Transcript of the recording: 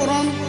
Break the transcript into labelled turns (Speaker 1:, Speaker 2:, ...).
Speaker 1: করণ